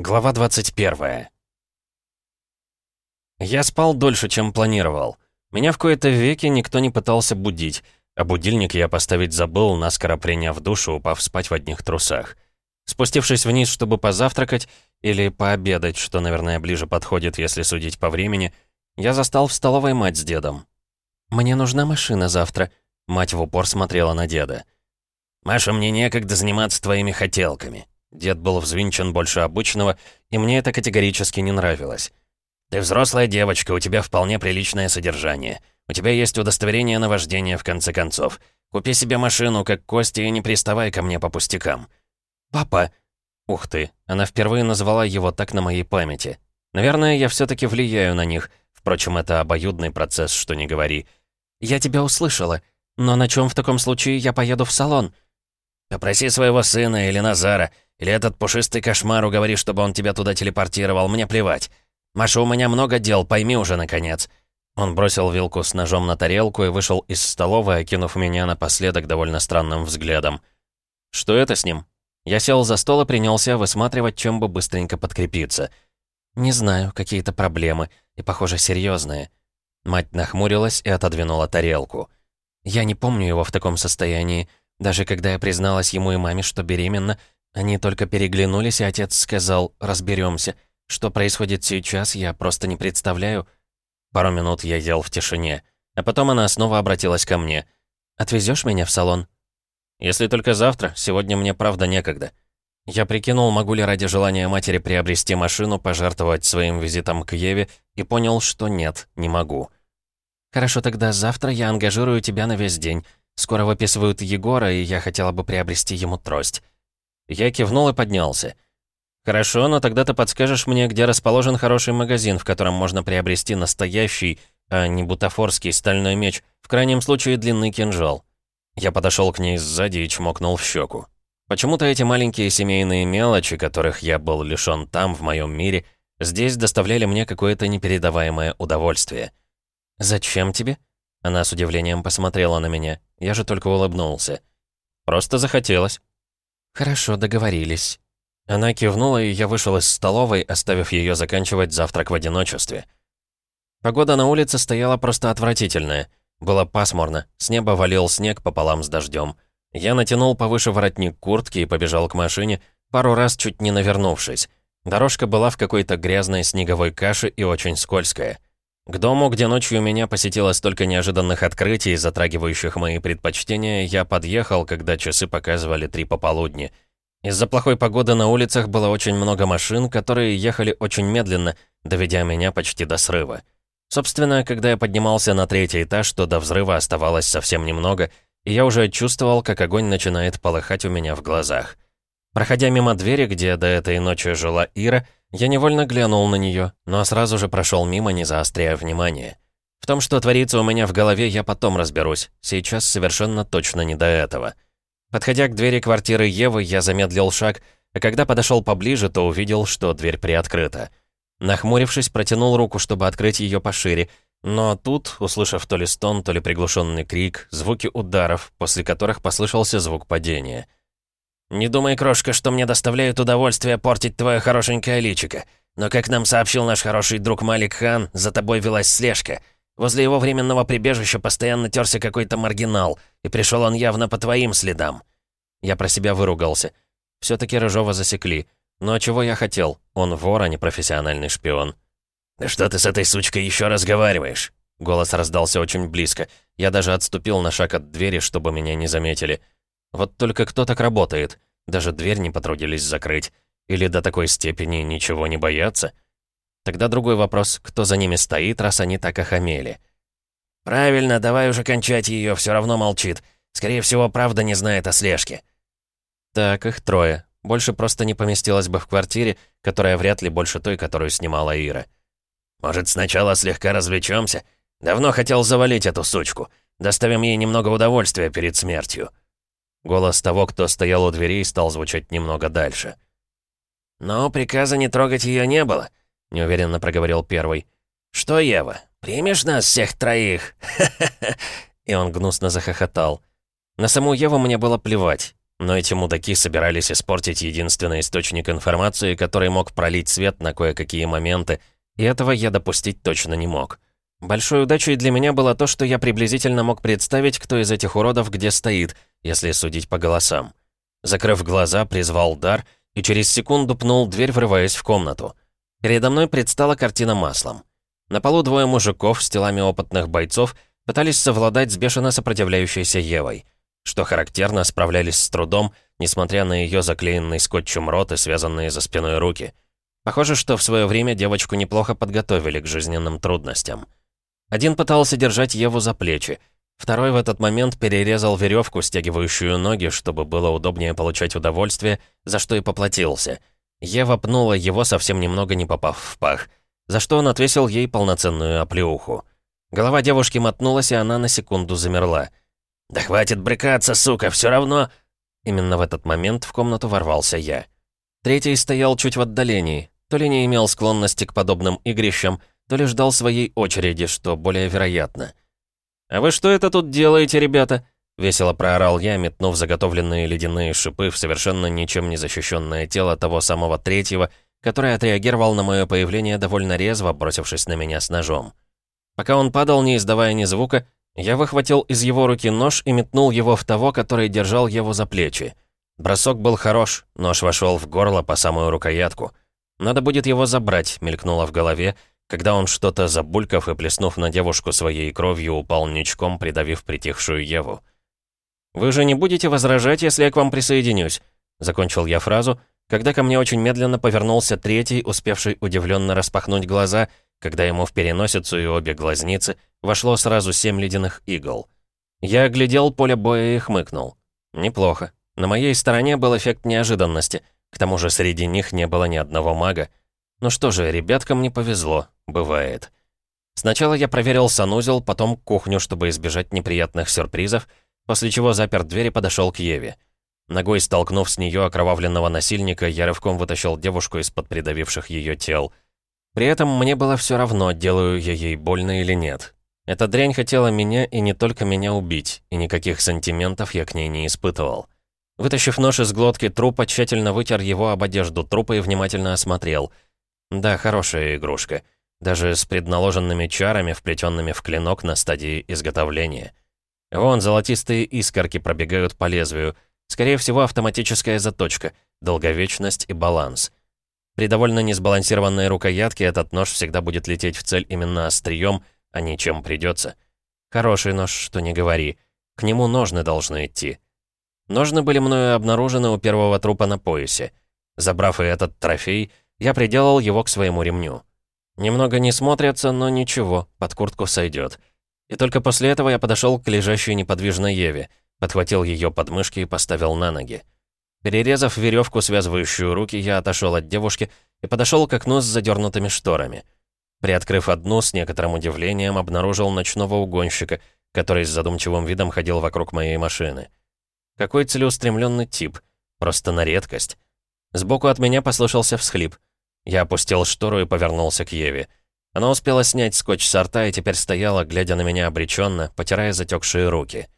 Глава 21 Я спал дольше, чем планировал. Меня в кои-то веки никто не пытался будить, а будильник я поставить забыл, наскоро приняв душу, упав спать в одних трусах. Спустившись вниз, чтобы позавтракать, или пообедать, что, наверное, ближе подходит, если судить по времени, я застал в столовой мать с дедом. «Мне нужна машина завтра», — мать в упор смотрела на деда. «Маша, мне некогда заниматься твоими хотелками», Дед был взвинчен больше обычного, и мне это категорически не нравилось. «Ты взрослая девочка, у тебя вполне приличное содержание. У тебя есть удостоверение на вождение, в конце концов. Купи себе машину, как Костя, и не приставай ко мне по пустякам». «Папа!» Ух ты, она впервые назвала его так на моей памяти. Наверное, я все таки влияю на них. Впрочем, это обоюдный процесс, что не говори. «Я тебя услышала. Но на чем в таком случае я поеду в салон?» «Попроси своего сына или Назара. Или этот пушистый кошмар уговори, чтобы он тебя туда телепортировал, мне плевать. Маша, у меня много дел, пойми уже, наконец». Он бросил вилку с ножом на тарелку и вышел из столовой, окинув меня напоследок довольно странным взглядом. «Что это с ним?» Я сел за стол и принялся высматривать, чем бы быстренько подкрепиться. «Не знаю, какие-то проблемы, и, похоже, серьезные. Мать нахмурилась и отодвинула тарелку. «Я не помню его в таком состоянии. Даже когда я призналась ему и маме, что беременна, они только переглянулись, и отец сказал «разберемся». Что происходит сейчас, я просто не представляю. Пару минут я ел в тишине, а потом она снова обратилась ко мне. «Отвезешь меня в салон?» «Если только завтра, сегодня мне правда некогда». Я прикинул, могу ли ради желания матери приобрести машину, пожертвовать своим визитом к Еве, и понял, что нет, не могу. «Хорошо, тогда завтра я ангажирую тебя на весь день. Скоро выписывают Егора, и я хотела бы приобрести ему трость». Я кивнул и поднялся. «Хорошо, но тогда ты подскажешь мне, где расположен хороший магазин, в котором можно приобрести настоящий, а не бутафорский стальной меч, в крайнем случае длинный кинжал». Я подошел к ней сзади и чмокнул в щеку. Почему-то эти маленькие семейные мелочи, которых я был лишён там, в моем мире, здесь доставляли мне какое-то непередаваемое удовольствие. «Зачем тебе?» Она с удивлением посмотрела на меня. Я же только улыбнулся. «Просто захотелось». «Хорошо, договорились». Она кивнула, и я вышел из столовой, оставив ее заканчивать завтрак в одиночестве. Погода на улице стояла просто отвратительная. Было пасмурно, с неба валил снег пополам с дождем. Я натянул повыше воротник куртки и побежал к машине, пару раз чуть не навернувшись. Дорожка была в какой-то грязной снеговой каше и очень скользкая. К дому, где ночью меня посетило столько неожиданных открытий, затрагивающих мои предпочтения, я подъехал, когда часы показывали три пополудни. Из-за плохой погоды на улицах было очень много машин, которые ехали очень медленно, доведя меня почти до срыва. Собственно, когда я поднимался на третий этаж, то до взрыва оставалось совсем немного, и я уже чувствовал, как огонь начинает полыхать у меня в глазах. Проходя мимо двери, где до этой ночи жила Ира, я невольно глянул на нее, но сразу же прошел мимо, не заостряя внимание. В том, что творится у меня в голове, я потом разберусь. Сейчас совершенно точно не до этого. Подходя к двери квартиры Евы, я замедлил шаг, а когда подошел поближе, то увидел, что дверь приоткрыта. Нахмурившись, протянул руку, чтобы открыть ее пошире, но тут, услышав то ли стон, то ли приглушенный крик, звуки ударов, после которых послышался звук падения — «Не думай, крошка, что мне доставляет удовольствие портить твое хорошенькое личико. Но, как нам сообщил наш хороший друг Малик Хан, за тобой велась слежка. Возле его временного прибежища постоянно терся какой-то маргинал, и пришел он явно по твоим следам». Я про себя выругался. все таки Рыжова засекли. Но чего я хотел? Он вор, а не профессиональный шпион. «Да что ты с этой сучкой еще разговариваешь?» Голос раздался очень близко. Я даже отступил на шаг от двери, чтобы меня не заметили. Вот только кто так работает? Даже дверь не потрудились закрыть. Или до такой степени ничего не боятся? Тогда другой вопрос, кто за ними стоит, раз они так охамели? «Правильно, давай уже кончать ее, все равно молчит. Скорее всего, правда не знает о слежке». Так, их трое. Больше просто не поместилось бы в квартире, которая вряд ли больше той, которую снимала Ира. «Может, сначала слегка развлечемся? Давно хотел завалить эту сучку. Доставим ей немного удовольствия перед смертью». Голос того, кто стоял у дверей, стал звучать немного дальше. «Но приказа не трогать ее не было», — неуверенно проговорил первый. «Что, Ева, примешь нас всех троих?» И он гнусно захохотал. На саму Еву мне было плевать. Но эти мудаки собирались испортить единственный источник информации, который мог пролить свет на кое-какие моменты, и этого я допустить точно не мог. Большой удачей для меня было то, что я приблизительно мог представить, кто из этих уродов где стоит, если судить по голосам. Закрыв глаза, призвал дар и через секунду пнул дверь, врываясь в комнату. Передо мной предстала картина маслом. На полу двое мужиков с телами опытных бойцов пытались совладать с бешено сопротивляющейся Евой. Что характерно, справлялись с трудом, несмотря на ее заклеенный скотчем рот и связанные за спиной руки. Похоже, что в свое время девочку неплохо подготовили к жизненным трудностям. Один пытался держать Еву за плечи, второй в этот момент перерезал веревку, стягивающую ноги, чтобы было удобнее получать удовольствие, за что и поплатился. Ева пнула его, совсем немного не попав в пах, за что он отвесил ей полноценную оплеуху. Голова девушки мотнулась, и она на секунду замерла. «Да хватит брыкаться, сука, все равно...» Именно в этот момент в комнату ворвался я. Третий стоял чуть в отдалении, то ли не имел склонности к подобным игрищам, то ли ждал своей очереди, что более вероятно. «А вы что это тут делаете, ребята?» — весело проорал я, метнув заготовленные ледяные шипы в совершенно ничем не защищенное тело того самого третьего, который отреагировал на мое появление довольно резво, бросившись на меня с ножом. Пока он падал, не издавая ни звука, я выхватил из его руки нож и метнул его в того, который держал его за плечи. Бросок был хорош, нож вошел в горло по самую рукоятку. «Надо будет его забрать», — мелькнуло в голове, когда он что-то забулькав и плеснув на девушку своей кровью, упал ничком, придавив притихшую Еву. «Вы же не будете возражать, если я к вам присоединюсь?» Закончил я фразу, когда ко мне очень медленно повернулся третий, успевший удивленно распахнуть глаза, когда ему в переносицу и обе глазницы вошло сразу семь ледяных игл. Я оглядел поле боя и хмыкнул. Неплохо. На моей стороне был эффект неожиданности. К тому же среди них не было ни одного мага. Ну что же, ребяткам не повезло. Бывает. Сначала я проверил санузел, потом кухню, чтобы избежать неприятных сюрпризов, после чего запер дверь и подошел к Еве. Ногой столкнув с нее окровавленного насильника, я рывком вытащил девушку из-под придавивших ее тел. При этом мне было все равно, делаю я ей больно или нет. Эта дрянь хотела меня и не только меня убить, и никаких сантиментов я к ней не испытывал. Вытащив нож из глотки трупа, тщательно вытер его об одежду трупа и внимательно осмотрел. Да, хорошая игрушка. Даже с предналоженными чарами, вплетенными в клинок на стадии изготовления. Вон, золотистые искорки пробегают по лезвию. Скорее всего, автоматическая заточка, долговечность и баланс. При довольно несбалансированной рукоятке этот нож всегда будет лететь в цель именно острием, а не чем придется. Хороший нож, что не говори. К нему ножны должны идти. Ножны были мною обнаружены у первого трупа на поясе. Забрав и этот трофей, я приделал его к своему ремню. Немного не смотрятся, но ничего, под куртку сойдет. И только после этого я подошел к лежащей неподвижной Еве, подхватил ее подмышки и поставил на ноги. Перерезав веревку, связывающую руки, я отошел от девушки и подошел к окну с задернутыми шторами. Приоткрыв одну, с некоторым удивлением обнаружил ночного угонщика, который с задумчивым видом ходил вокруг моей машины. Какой целеустремленный тип. Просто на редкость. Сбоку от меня послышался всхлип. Я опустил штору и повернулся к Еве. Она успела снять скотч с рта и теперь стояла, глядя на меня обреченно, потирая затекшие руки.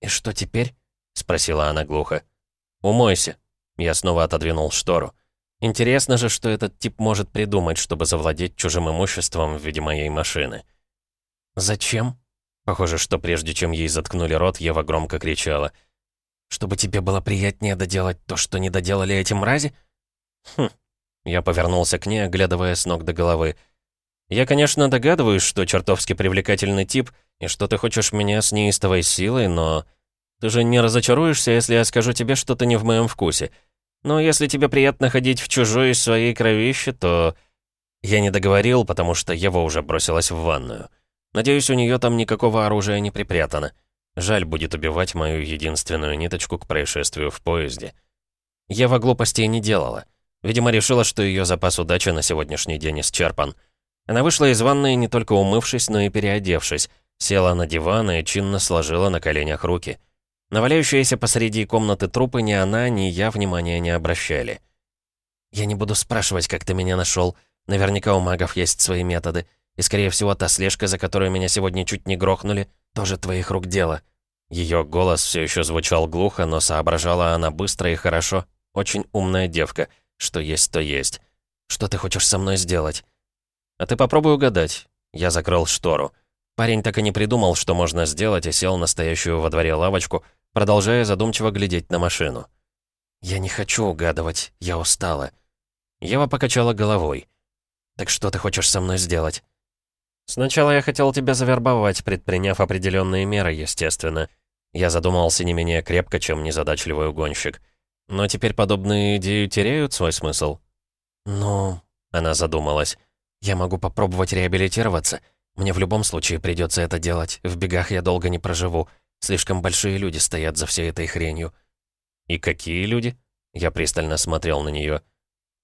«И что теперь?» — спросила она глухо. «Умойся». Я снова отодвинул штору. Интересно же, что этот тип может придумать, чтобы завладеть чужим имуществом в виде моей машины. «Зачем?» Похоже, что прежде чем ей заткнули рот, Ева громко кричала. «Чтобы тебе было приятнее доделать то, что не доделали эти мрази?» «Хм, я повернулся к ней, оглядывая с ног до головы. «Я, конечно, догадываюсь, что чертовски привлекательный тип, и что ты хочешь меня с неистовой силой, но... Ты же не разочаруешься, если я скажу тебе что-то не в моем вкусе. Но если тебе приятно ходить в чужой своей кровище, то...» Я не договорил, потому что Ева уже бросилась в ванную. Надеюсь, у нее там никакого оружия не припрятано. Жаль будет убивать мою единственную ниточку к происшествию в поезде. Ева глупостей не делала. Видимо, решила, что ее запас удачи на сегодняшний день исчерпан. Она вышла из ванной не только умывшись, но и переодевшись, села на диван и чинно сложила на коленях руки. Наваляющиеся посреди комнаты трупы ни она, ни я внимания не обращали. «Я не буду спрашивать, как ты меня нашел. Наверняка у магов есть свои методы. И, скорее всего, та слежка, за которую меня сегодня чуть не грохнули, тоже твоих рук дело». Ее голос все еще звучал глухо, но соображала она быстро и хорошо. Очень умная девка. Что есть, то есть. Что ты хочешь со мной сделать? А ты попробуй угадать. Я закрыл штору. Парень так и не придумал, что можно сделать, и сел на стоящую во дворе лавочку, продолжая задумчиво глядеть на машину. «Я не хочу угадывать, я устала». Ева покачала головой. «Так что ты хочешь со мной сделать?» «Сначала я хотел тебя завербовать, предприняв определенные меры, естественно. Я задумался не менее крепко, чем незадачливый угонщик. Но теперь подобные идеи теряют свой смысл». «Ну...» — она задумалась. «Я могу попробовать реабилитироваться. Мне в любом случае придется это делать. В бегах я долго не проживу. Слишком большие люди стоят за всей этой хренью». «И какие люди?» Я пристально смотрел на нее.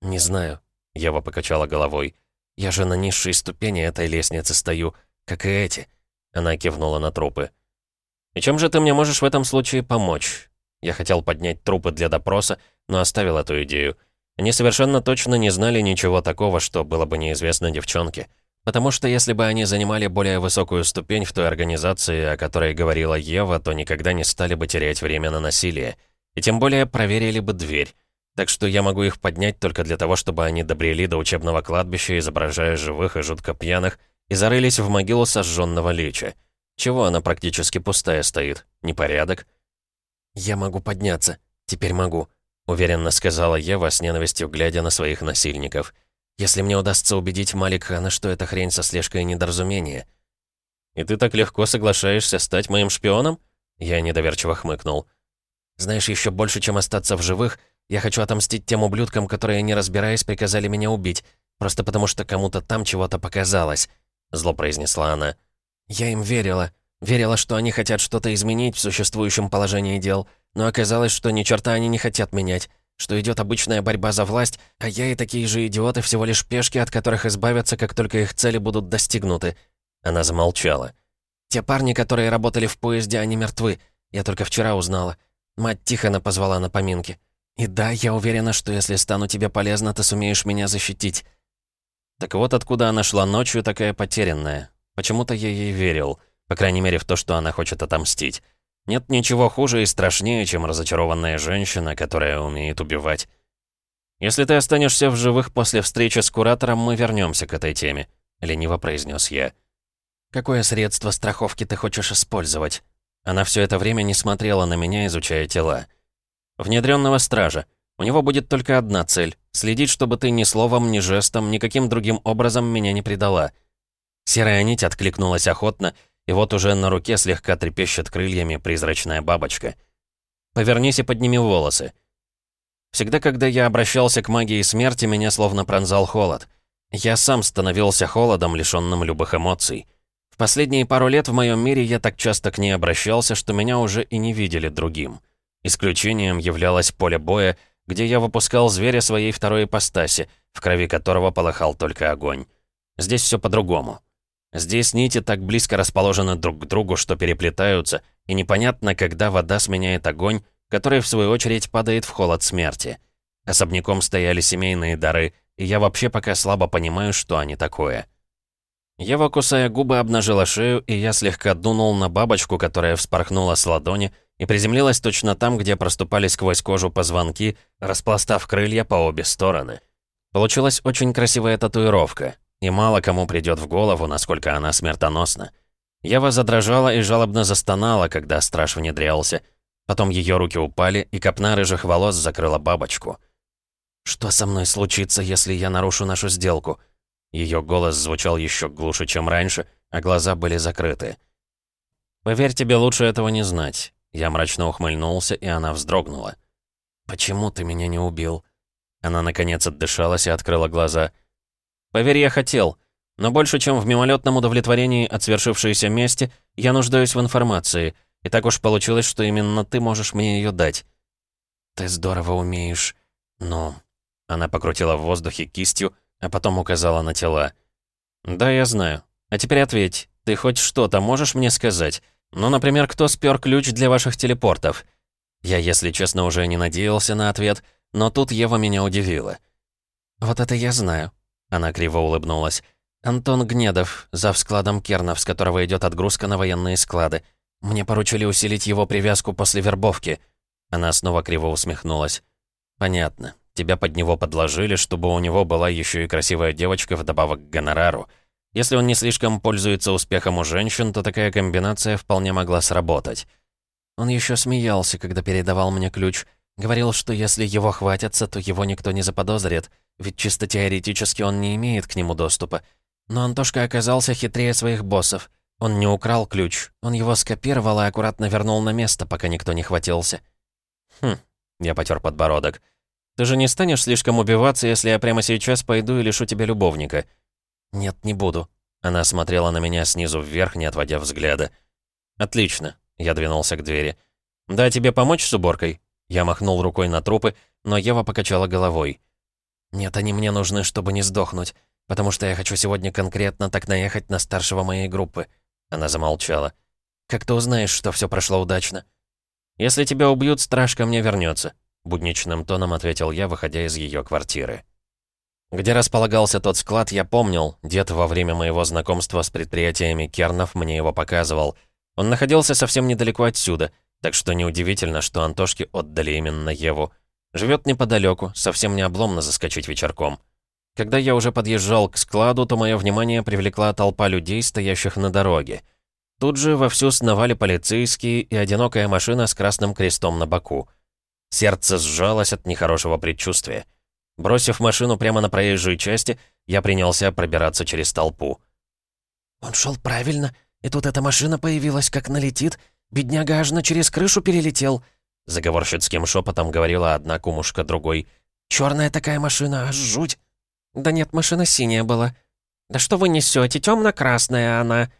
«Не знаю». Ева покачала головой. «Я же на низшей ступени этой лестницы стою, как и эти». Она кивнула на трупы. «И чем же ты мне можешь в этом случае помочь?» Я хотел поднять трупы для допроса, но оставил эту идею. Они совершенно точно не знали ничего такого, что было бы неизвестно девчонке. Потому что если бы они занимали более высокую ступень в той организации, о которой говорила Ева, то никогда не стали бы терять время на насилие. И тем более проверили бы дверь. Так что я могу их поднять только для того, чтобы они добрели до учебного кладбища, изображая живых и жутко пьяных, и зарылись в могилу сожженного лича. Чего она практически пустая стоит? Непорядок? «Я могу подняться. Теперь могу», — уверенно сказала Ева с ненавистью, глядя на своих насильников. «Если мне удастся убедить Маликхана, что эта хрень со слежкой недоразумение». «И ты так легко соглашаешься стать моим шпионом?» Я недоверчиво хмыкнул. «Знаешь, еще больше, чем остаться в живых, я хочу отомстить тем ублюдкам, которые, не разбираясь, приказали меня убить, просто потому что кому-то там чего-то показалось», — зло произнесла она. «Я им верила. Верила, что они хотят что-то изменить в существующем положении дел, но оказалось, что ни черта они не хотят менять, что идет обычная борьба за власть, а я и такие же идиоты всего лишь пешки, от которых избавятся, как только их цели будут достигнуты». Она замолчала. «Те парни, которые работали в поезде, они мертвы. Я только вчера узнала. Мать Тихона позвала на поминки. И да, я уверена, что если стану тебе полезна, ты сумеешь меня защитить». Так вот откуда она шла ночью, такая потерянная. Почему-то я ей верил. По крайней мере, в то, что она хочет отомстить. Нет ничего хуже и страшнее, чем разочарованная женщина, которая умеет убивать. «Если ты останешься в живых после встречи с куратором, мы вернемся к этой теме», — лениво произнес я. «Какое средство страховки ты хочешь использовать?» Она все это время не смотрела на меня, изучая тела. Внедренного стража. У него будет только одна цель — следить, чтобы ты ни словом, ни жестом, никаким другим образом меня не предала. Серая нить откликнулась охотно, и вот уже на руке слегка трепещет крыльями призрачная бабочка. «Повернись и подними волосы». Всегда, когда я обращался к магии смерти, меня словно пронзал холод. Я сам становился холодом, лишённым любых эмоций. В последние пару лет в моем мире я так часто к ней обращался, что меня уже и не видели другим. Исключением являлось поле боя, где я выпускал зверя своей второй ипостаси, в крови которого полыхал только огонь. Здесь все по-другому. Здесь нити так близко расположены друг к другу, что переплетаются, и непонятно, когда вода сменяет огонь, который, в свою очередь, падает в холод смерти. Особняком стояли семейные дары, и я вообще пока слабо понимаю, что они такое. Ева, кусая губы, обнажила шею, и я слегка дунул на бабочку, которая вспорхнула с ладони, и приземлилась точно там, где проступали сквозь кожу позвонки, распластав крылья по обе стороны. Получилась очень красивая татуировка, и мало кому придет в голову, насколько она смертоносна. Ева задрожала и жалобно застонала, когда страж внедрялся. Потом ее руки упали, и копна рыжих волос закрыла бабочку. «Что со мной случится, если я нарушу нашу сделку?» Ее голос звучал еще глуше, чем раньше, а глаза были закрыты. «Поверь, тебе лучше этого не знать. Я мрачно ухмыльнулся, и она вздрогнула. «Почему ты меня не убил?» Она, наконец, отдышалась и открыла глаза. «Поверь, я хотел. Но больше, чем в мимолетном удовлетворении от свершившейся мести, я нуждаюсь в информации. И так уж получилось, что именно ты можешь мне ее дать». «Ты здорово умеешь, но...» Она покрутила в воздухе кистью, а потом указала на тела. «Да, я знаю. А теперь ответь. Ты хоть что-то можешь мне сказать? Ну, например, кто спер ключ для ваших телепортов? Я, если честно, уже не надеялся на ответ, но тут Ева меня удивила. Вот это я знаю. Она криво улыбнулась. Антон Гнедов, зав складом Кернов, с которого идет отгрузка на военные склады. Мне поручили усилить его привязку после вербовки». Она снова криво усмехнулась. «Понятно. Тебя под него подложили, чтобы у него была еще и красивая девочка вдобавок к гонорару. Если он не слишком пользуется успехом у женщин, то такая комбинация вполне могла сработать. Он еще смеялся, когда передавал мне ключ. Говорил, что если его хватятся, то его никто не заподозрит, ведь чисто теоретически он не имеет к нему доступа. Но Антошка оказался хитрее своих боссов. Он не украл ключ, он его скопировал и аккуратно вернул на место, пока никто не хватился. «Хм», — я потер подбородок. «Ты же не станешь слишком убиваться, если я прямо сейчас пойду и лишу тебя любовника?» «Нет, не буду». Она смотрела на меня снизу вверх, не отводя взгляда. «Отлично», — я двинулся к двери. «Да, тебе помочь с уборкой?» Я махнул рукой на трупы, но Ева покачала головой. «Нет, они мне нужны, чтобы не сдохнуть, потому что я хочу сегодня конкретно так наехать на старшего моей группы». Она замолчала. «Как ты узнаешь, что все прошло удачно?» «Если тебя убьют, страж ко мне вернется», — будничным тоном ответил я, выходя из ее квартиры. Где располагался тот склад, я помнил. Дед во время моего знакомства с предприятиями Кернов мне его показывал. Он находился совсем недалеко отсюда, так что неудивительно, что Антошке отдали именно Еву. Живет неподалеку, совсем не обломно заскочить вечерком. Когда я уже подъезжал к складу, то мое внимание привлекла толпа людей, стоящих на дороге. Тут же вовсю сновали полицейские и одинокая машина с красным крестом на боку. Сердце сжалось от нехорошего предчувствия. Бросив машину прямо на проезжей части, я принялся пробираться через толпу. «Он шел правильно, и тут эта машина появилась, как налетит. Бедняга аж на через крышу перелетел», — заговорщицким шепотом говорила одна кумушка другой. «Черная такая машина, аж жуть». «Да нет, машина синяя была». «Да что вы несете? Темно-красная она».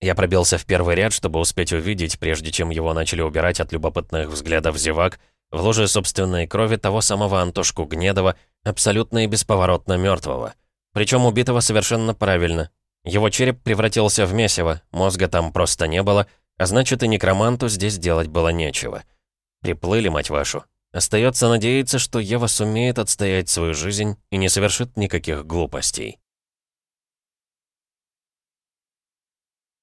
Я пробился в первый ряд, чтобы успеть увидеть, прежде чем его начали убирать от любопытных взглядов зевак, в луже собственной крови того самого Антошку Гнедова, абсолютно и бесповоротно мертвого. Причем убитого совершенно правильно. Его череп превратился в месиво, мозга там просто не было, а значит и некроманту здесь делать было нечего. Приплыли, мать вашу. Остается надеяться, что Ева сумеет отстоять свою жизнь и не совершит никаких глупостей.